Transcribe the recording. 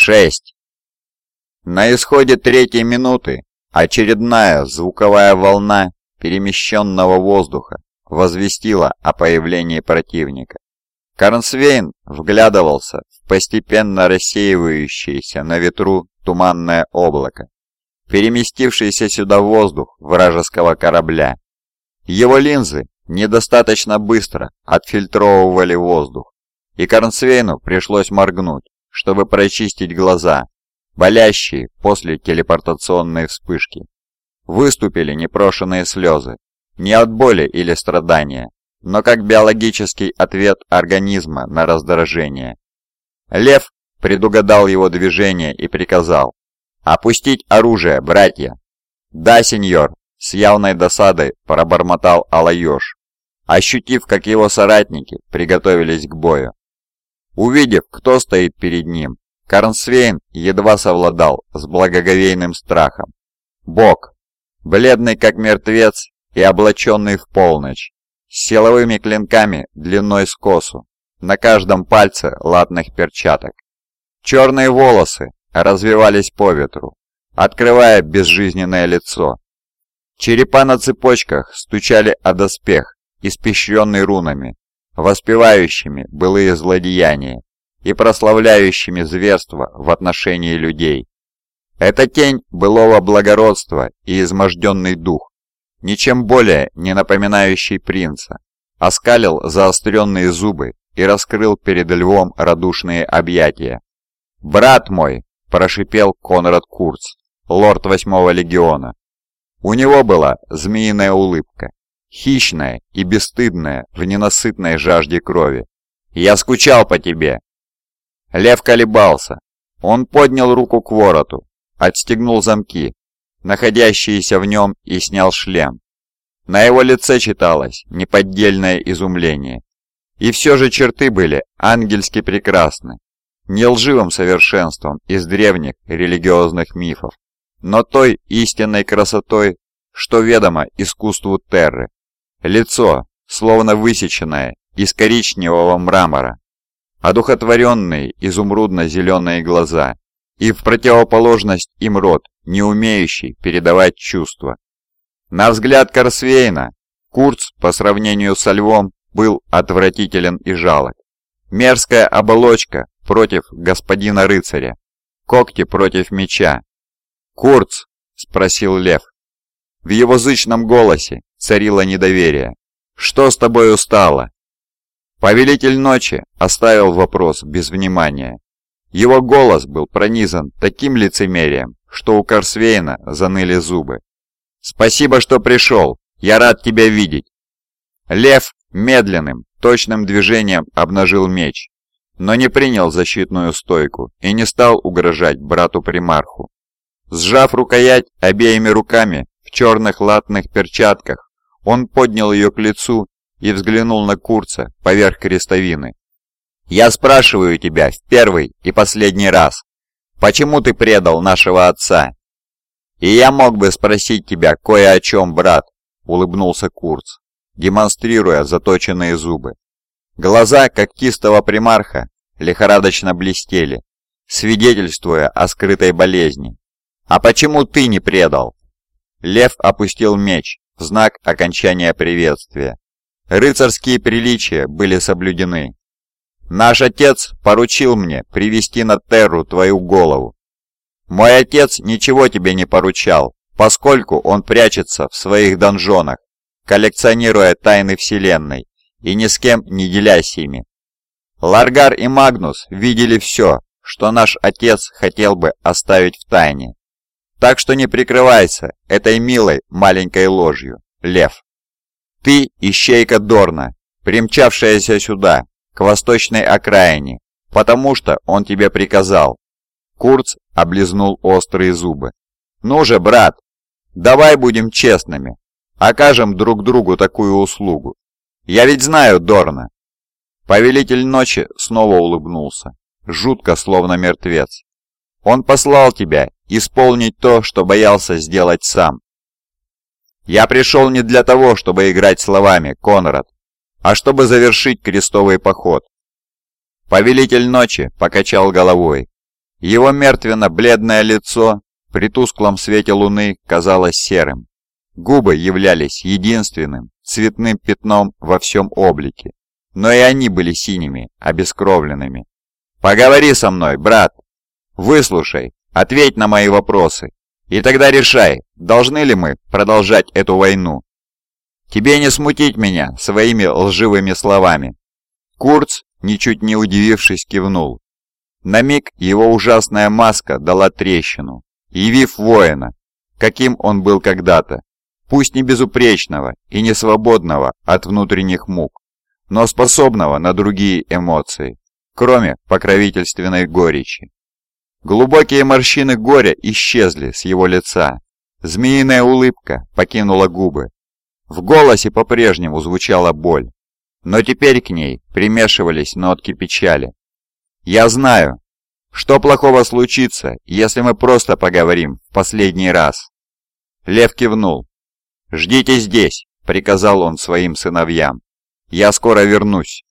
Шесть. На исходе третьей минуты очередная звуковая волна перемещенного воздуха возвестила о появлении противника. Карнсвейн вглядывался в постепенно рассеивающееся на ветру туманное облако, переместившийся сюда воздух вражеского корабля. Его линзы недостаточно быстро отфильтровывали воздух, и Карнсвейну пришлось моргнуть, чтобы прочистить глаза, болящие после телепортационной вспышки. Выступили непрошенные слезы, не от боли или страдания, но как биологический ответ организма на раздражение. Лев предугадал его движение и приказал «Опустить оружие, братья!» «Да, сеньор!» — с явной досадой пробормотал Алайош, ощутив, как его соратники приготовились к бою. Увидев, кто стоит перед ним, Карнсвейн едва совладал с благоговейным страхом. Бог, бледный как мертвец и облаченный в полночь, с силовыми клинками длиной с косу, на каждом пальце латных перчаток. Черные волосы развивались по ветру, открывая безжизненное лицо. Черепа на цепочках стучали о доспех, испещренный рунами, воспевающими былые злодеяния и прославляющими зверства в отношении людей. Это тень былого благородства и изможденный дух, ничем более не напоминающий принца, оскалил заостренные зубы и раскрыл перед львом радушные объятия. «Брат мой!» – прошипел Конрад Курц, лорд восьмого легиона. У него была змеиная улыбка, хищная и бесстыдная в ненасытной жажде крови. «Я скучал по тебе!» Лев колебался. Он поднял руку к вороту, отстегнул замки, находящиеся в нем, и снял шлем. На его лице читалось неподдельное изумление. И все же черты были ангельски прекрасны, не лживым совершенством из древних религиозных мифов, но той истинной красотой, что ведомо искусству Терры. Лицо, словно высеченное из коричневого мрамора, одухотворенные изумрудно-зеленые глаза и в противоположность им рот, не умеющий передавать чувства. На взгляд Корсвейна, Курц по сравнению со львом был отвратителен и жалок. Мерзкая оболочка против господина рыцаря, когти против меча. «Курц!» — спросил лев. В его зычном голосе царило недоверие. «Что с тобой устало?» Повелитель ночи оставил вопрос без внимания. Его голос был пронизан таким лицемерием, что у Корсвейна заныли зубы. «Спасибо, что пришел. Я рад тебя видеть». Лев медленным, точным движением обнажил меч, но не принял защитную стойку и не стал угрожать брату-примарху. Сжав рукоять обеими руками, в черных латных перчатках. Он поднял ее к лицу и взглянул на Курца поверх крестовины. «Я спрашиваю тебя в первый и последний раз, почему ты предал нашего отца?» «И я мог бы спросить тебя кое о чем, брат», — улыбнулся Курц, демонстрируя заточенные зубы. Глаза когтистого примарха лихорадочно блестели, свидетельствуя о скрытой болезни. «А почему ты не предал?» Лев опустил меч знак окончания приветствия. Рыцарские приличия были соблюдены. «Наш отец поручил мне привести на Терру твою голову. Мой отец ничего тебе не поручал, поскольку он прячется в своих донжонах, коллекционируя тайны Вселенной и ни с кем не делясь ими. Ларгар и Магнус видели все, что наш отец хотел бы оставить в тайне. Так что не прикрывайся этой милой маленькой ложью, Лев. Ты ищейка Дорна, примчавшаяся сюда, к восточной окраине, потому что он тебе приказал. Курц облизнул острые зубы. Ну же, брат, давай будем честными, окажем друг другу такую услугу. Я ведь знаю Дорна. Повелитель ночи снова улыбнулся, жутко, словно мертвец. Он послал тебя исполнить то, что боялся сделать сам. Я пришел не для того, чтобы играть словами, Конрад, а чтобы завершить крестовый поход. Повелитель ночи покачал головой. Его мертвенно-бледное лицо при тусклом свете луны казалось серым. Губы являлись единственным цветным пятном во всем облике, но и они были синими, обескровленными. «Поговори со мной, брат! Выслушай, ответь на мои вопросы, и тогда решай, должны ли мы продолжать эту войну. Тебе не смутить меня своими лживыми словами». Курц, ничуть не удивившись, кивнул. На миг его ужасная маска дала трещину, явив воина, каким он был когда-то, пусть не безупречного и не свободного от внутренних мук, но способного на другие эмоции, кроме покровительственной горечи. Глубокие морщины горя исчезли с его лица, змеиная улыбка покинула губы. В голосе по-прежнему звучала боль, но теперь к ней примешивались нотки печали. «Я знаю, что плохого случится, если мы просто поговорим в последний раз?» Лев кивнул. «Ждите здесь», — приказал он своим сыновьям. «Я скоро вернусь».